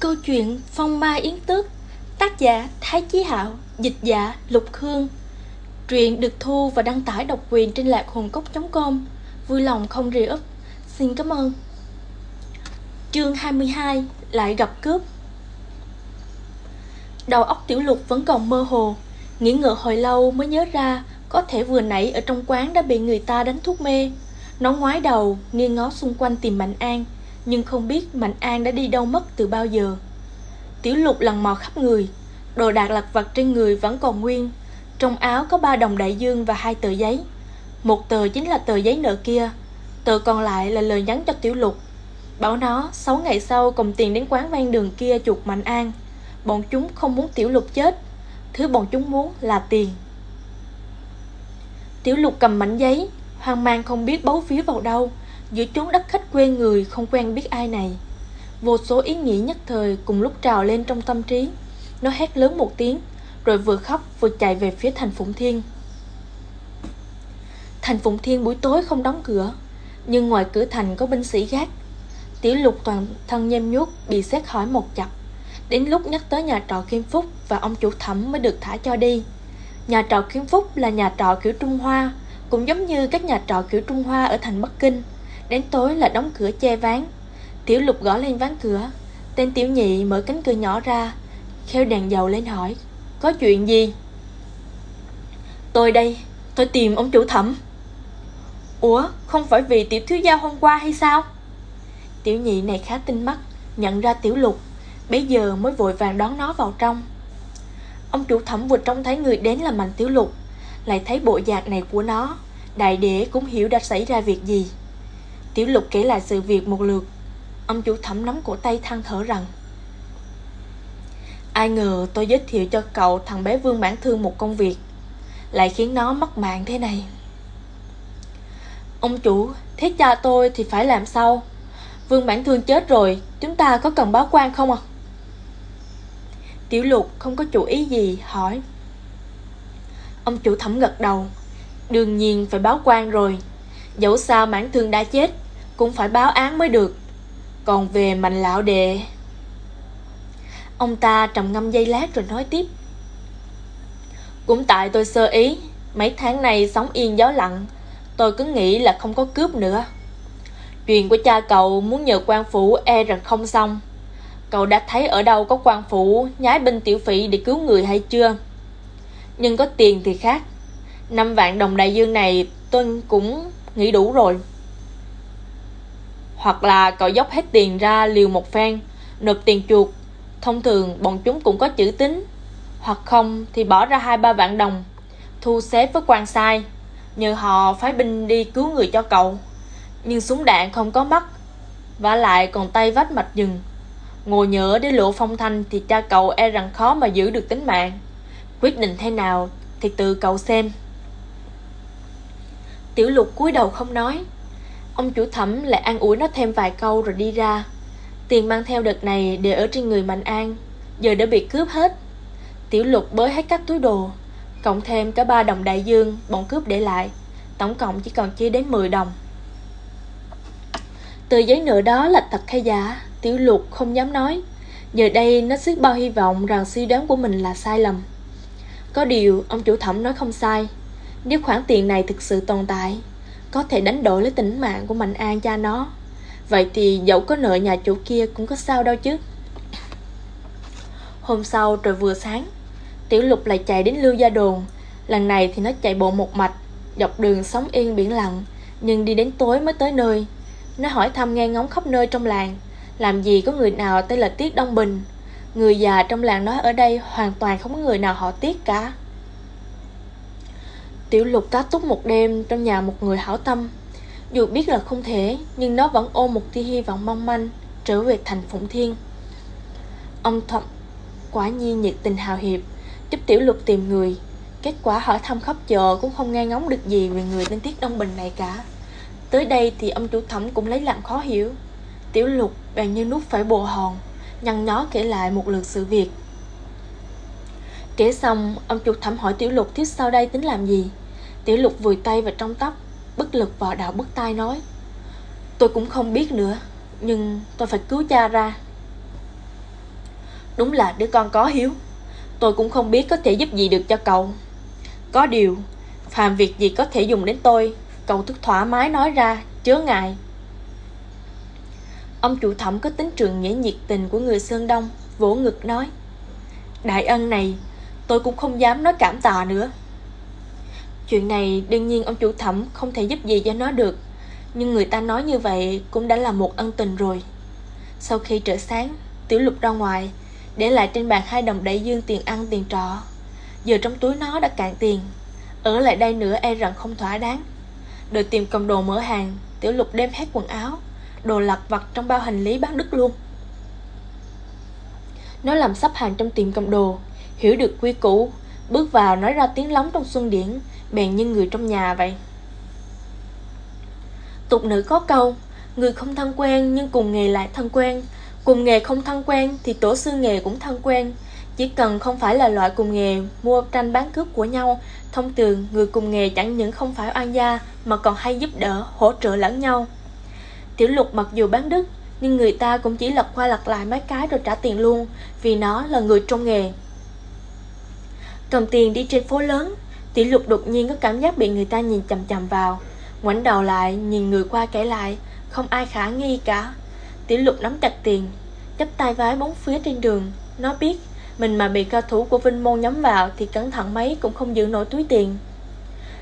Câu chuyện Phong Ma Yến Tước, Tác giả Thái Chí Hạo Dịch giả Lục Hương Truyện được thu và đăng tải độc quyền trên lạc hồn cốc.com Vui lòng không rì úp. Xin cảm ơn. Chương 22 Lại gặp cướp. Đầu óc tiểu lục vẫn còn mơ hồ. Nghĩ ngợi hồi lâu mới nhớ ra Có thể vừa nãy ở trong quán đã bị người ta đánh thuốc mê. Nó ngoái đầu, Nghiêng ngó xung quanh tìm Mạnh An nhưng không biết Mạnh An đã đi đâu mất từ bao giờ. Tiểu lục lần mò khắp người, đồ đạc lặt vặt trên người vẫn còn nguyên. Trong áo có ba đồng đại dương và hai tờ giấy. Một tờ chính là tờ giấy nợ kia, tờ còn lại là lời nhắn cho Tiểu lục. Bảo nó 6 ngày sau cầm tiền đến quán ven đường kia chuột Mạnh An. Bọn chúng không muốn Tiểu lục chết, thứ bọn chúng muốn là tiền. Tiểu lục cầm mảnh giấy, hoang mang không biết bấu phía vào đâu giữa chốn đất khách quê người không quen biết ai này. Vô số ý nghĩ nhất thời cùng lúc trào lên trong tâm trí. Nó hét lớn một tiếng, rồi vừa khóc vừa chạy về phía thành phụng thiên. Thành phụng thiên buổi tối không đóng cửa, nhưng ngoài cửa thành có binh sĩ gác tiểu lục toàn thân nhem nhuốc bị xét hỏi một chặt đến lúc nhắc tới nhà trọ kim phúc và ông chủ thẩm mới được thả cho đi. Nhà trọ kim phúc là nhà trọ kiểu trung hoa, cũng giống như các nhà trọ kiểu trung hoa ở thành bắc kinh. Đến tối là đóng cửa che ván. Tiểu lục gõ lên ván cửa. Tên tiểu nhị mở cánh cửa nhỏ ra, Kheo đèn dầu lên hỏi, Có chuyện gì? Tôi đây, Tôi tìm ông chủ thẩm. Ủa, không phải vì tiểu thiếu gia hôm qua hay sao? Tiểu nhị này khá tinh mắt, Nhận ra tiểu lục Bây giờ mới vội vàng đón nó vào trong. Ông chủ thẩm vừa trông thấy người đến là mạnh tiểu lục, Lại thấy bộ dạng này của nó, Đại đế cũng hiểu đã xảy ra việc gì. Tiểu lục kể lại sự việc một lượt. Ông chủ thẩm nắm cổ tay than thở rằng Ai ngờ tôi giới thiệu cho cậu thằng bé Vương Bản Thương một công việc Lại khiến nó mất mạng thế này. Ông chủ, thế cha tôi thì phải làm sao? Vương Bản Thương chết rồi, chúng ta có cần báo quan không à? Tiểu lục không có chủ ý gì, hỏi. Ông chủ thẩm gật đầu. Đương nhiên phải báo quan rồi. Dẫu sao mãn thương đã chết cũng phải báo án mới được. Còn về mạnh lão đệ, ông ta trầm ngâm giây lát rồi nói tiếp. Cũng tại tôi sơ ý, mấy tháng này sống yên gió lặng, tôi cứ nghĩ là không có cướp nữa. Chuyện của cha cậu muốn nhờ quan phủ e rằng không xong. Cậu đã thấy ở đâu có quan phủ nhái binh tiểu phỉ để cứu người hay chưa? Nhưng có tiền thì khác. Năm vạn đồng đại dương này tôi cũng nghĩ đủ rồi hoặc là cậu dốc hết tiền ra liều một phen, nộp tiền chuột thông thường, bọn chúng cũng có chữ tính hoặc không thì bỏ ra hai ba vạn đồng, thu xếp với quan sai, nhờ họ phái binh đi cứu người cho cậu. Nhưng súng đạn không có mắt, vả lại còn tay vách mạch dừng. ngồi nhỡ để lộ phong thanh thì cha cậu e rằng khó mà giữ được tính mạng. Quyết định thế nào thì tự cậu xem. Tiểu lục cúi đầu không nói. Ông chủ thẩm lại an ủi nó thêm vài câu rồi đi ra. Tiền mang theo đợt này để ở trên người Mạnh An. Giờ đã bị cướp hết. Tiểu lục bới hết các túi đồ, Cộng thêm cả ba đồng đại dương Bọn cướp để lại. Tổng cộng chỉ còn chia đến 10 đồng. Tờ giấy nợ đó là thật hay giả? Tiểu lục không dám nói. Giờ đây nó xiết bao hy vọng rằng suy đoán của mình là sai lầm. Có điều, ông chủ thẩm nói không sai. Nếu khoản tiền này thực sự tồn tại có thể đánh đổi lấy tính mạng của Mạnh An cha nó. Vậy thì dẫu có nợ nhà chủ kia cũng có sao đâu chứ. Hôm sau trời vừa sáng, Tiểu lục lại chạy đến Lưu Gia Đồn. Lần này thì nó chạy bộ một mạch, Dọc đường sóng yên biển lặng, Nhưng đi đến tối mới tới nơi. Nó hỏi thăm nghe ngóng khắp nơi trong làng, Làm gì có người nào tên là Tiết Đông Bình. Người già trong làng nói ở đây Hoàn toàn không có người nào họ Tiết cả. Tiểu lục tá túc một đêm trong nhà một người hảo tâm. Dù biết là không thể Nhưng nó vẫn ôm một tia hy vọng mong manh Trở về thành Phụng Thiên. Ông Thậm quả nhiên nhiệt tình hào hiệp Giúp tiểu lục tìm người. Kết quả hỏi thăm khắp chợ Cũng không nghe ngóng được gì về người tên Tiết Đông Bình này cả. Tới đây thì ông chủ thẩm cũng lấy làm khó hiểu. Tiểu lục bèn như nút phải bồ hòn Nhăn nhó kể lại một lượt sự việc. Kể xong, ông chủ thẩm hỏi Tiểu Lục tiếp sau đây tính làm gì. Tiểu Lục vùi tay vào trong tóc, bất lực vò đạo bức tay nói. Tôi cũng không biết nữa, nhưng tôi phải cứu cha ra. Đúng là đứa con có hiếu Tôi cũng không biết có thể giúp gì được cho cậu Có điều Phàm việc gì có thể dùng đến tôi Cậu thức thoải mái nói ra Chớ ngại Ông chủ thẩm có tính trường nghĩa nhiệt tình của người Sơn Đông Vỗ ngực nói Đại ân này Tôi cũng không dám nói cảm tạ nữa Chuyện này đương nhiên ông chủ thẩm không thể giúp gì cho nó được. Nhưng người ta nói như vậy cũng đã là một ân tình rồi. Sau khi trở sáng, Tiểu lục ra ngoài, Để lại trên bàn hai đồng đại dương tiền ăn tiền trọ. Giờ trong túi nó đã cạn tiền, Ở lại đây nữa e rằng không thỏa đáng. Đợi tìm cầm đồ mở hàng, Tiểu lục đem hết quần áo, Đồ lặt vặt trong bao hành lý bán đứt luôn. Nó làm sắp hàng trong tiệm cầm đồ, Hiểu được quy củ, Bước vào nói ra tiếng lóng trong xuân điển Bèn như người trong nhà vậy. Tục nữ có câu Người không thân quen nhưng cùng nghề lại thân quen. Cùng nghề không thân quen Thì tổ sư nghề cũng thân quen. Chỉ cần không phải là loại cùng nghề Mua tranh bán cướp của nhau Thông thường người cùng nghề chẳng những không phải oan gia Mà còn hay giúp đỡ, hỗ trợ lẫn nhau. Tiểu lục mặc dù bán đứt Nhưng người ta cũng chỉ lật qua lật lại mấy cái rồi trả tiền luôn Vì nó là người trong nghề. Cầm tiền đi trên phố lớn Tiểu lục đột nhiên có cảm giác bị người ta nhìn chầm chầm vào. Ngoảnh đầu lại, nhìn người qua kể lại, Không ai khả nghi cả. Tiểu lục nắm chặt tiền, chắp tay vái bốn phía trên đường, Nó biết mình mà bị cao thủ của Vinh Môn nhắm vào Thì cẩn thận mấy cũng không giữ nổi túi tiền.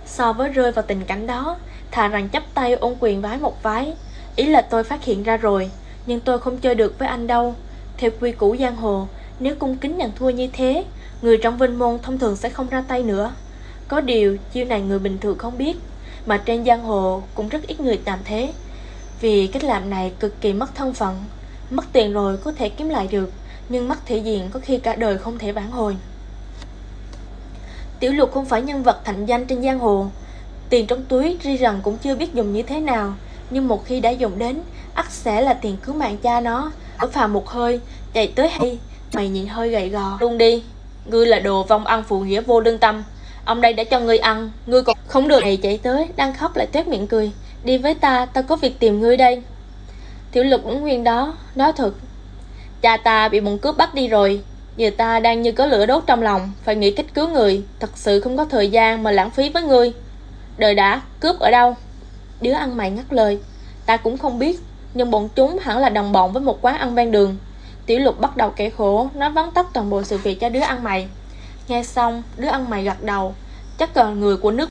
So với rơi vào tình cảnh đó, Thà rằng chắp tay ôn quyền vái một vái. Ý là tôi phát hiện ra rồi, Nhưng tôi không chơi được với anh đâu. Theo quy củ giang hồ, Nếu cung kính nhận thua như thế, Người trong vinh môn thông thường sẽ không ra tay nữa. Có điều, chiêu này người bình thường không biết, Mà trên giang hồ cũng rất ít người làm thế. Vì cách làm này cực kỳ mất thân phận, Mất tiền rồi có thể kiếm lại được, Nhưng mất thể diện có khi cả đời không thể vãn hồi. Tiểu lục không phải nhân vật thành danh trên giang hồ. Tiền trong túi ri rằng cũng chưa biết dùng như thế nào, Nhưng một khi đã dùng đến, ắt sẽ là tiền cứu mạng cha nó. Ở phà một hơi, Chạy tới hay, Mày nhìn hơi gầy gò. Luôn đi, Ngươi là đồ vong ăn phụ nghĩa vô lương tâm. Ông đây đã cho ngươi ăn, Ngươi còn không được. Này chạy tới, Đang khóc lại tuyết miệng cười. Đi với ta Ta có việc tìm ngươi đây. Tiểu lục ứng nguyên đó, Nói thật. Cha ta bị bọn cướp bắt đi rồi. Giờ ta đang như có lửa đốt trong lòng, Phải nghĩ cách cứu người. Thật sự không có thời gian mà lãng phí với ngươi. Đời đã, Cướp ở đâu? Đứa ăn mày ngắt lời. Ta cũng không biết, Nhưng bọn chúng hẳn là đồng bọn với một quán ăn ven đường. Tiểu lục bắt đầu kể khổ, Nói vắn tắt toàn bộ sự việc cho đứa ăn mày. Nghe xong đứa ăn mày gật đầu. Chắc là người của nước